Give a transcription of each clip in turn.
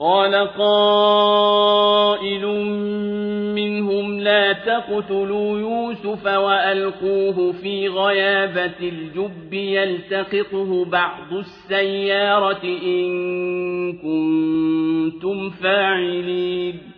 قال قائل منهم لا تقتلوا يوسف وألقوه في غيابة الجب يلتقطه بعض السيارة إن كنتم فاعلين.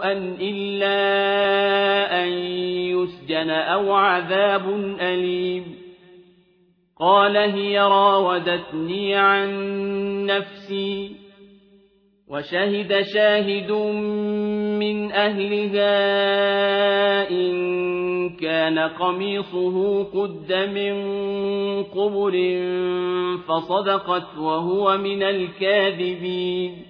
سوءا إلا أن يسجن أو عذاب أليم قال هي راودتني عن نفسي وشهد شاهد من أهلها إن كان قميصه قد من قبل فصدقت وهو من الكاذبين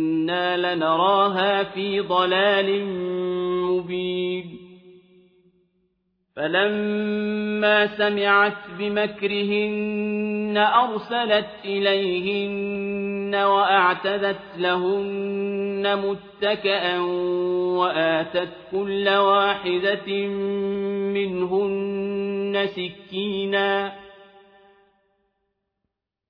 إنا لنراها في ضلال مبين فلما سمعت بمكرهن أرسلت إليهن وأعتدت لهن متكأا وآتت كل واحدة منهن سكينا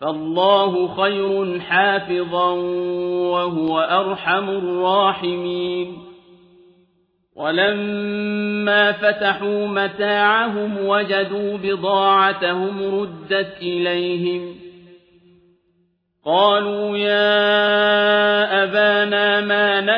فالله خير حافظا وهو أرحم الراحمين. ولما فتحوا متاعهم وجدوا بضاعتهم ردت إليهم. قالوا يا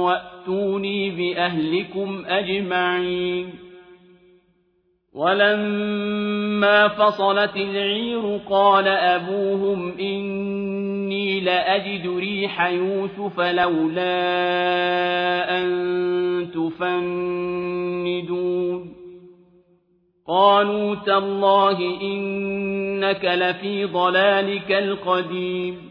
وأتوني بأهلكم أجمعين ولما فصلت العير قال أبوهم إني لأجد ريح يوسف لولا أن تفندون قالوا تالله إنك لفي ضلالك القديم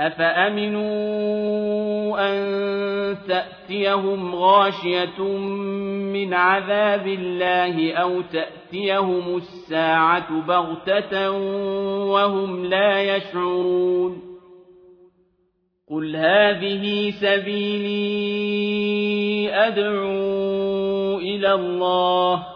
أفأمنوا أن تأتيهم غاشية من عذاب الله أو تأتيهم الساعة بغتة وهم لا يشعرون قل هذه سبيلي أدعو إلى الله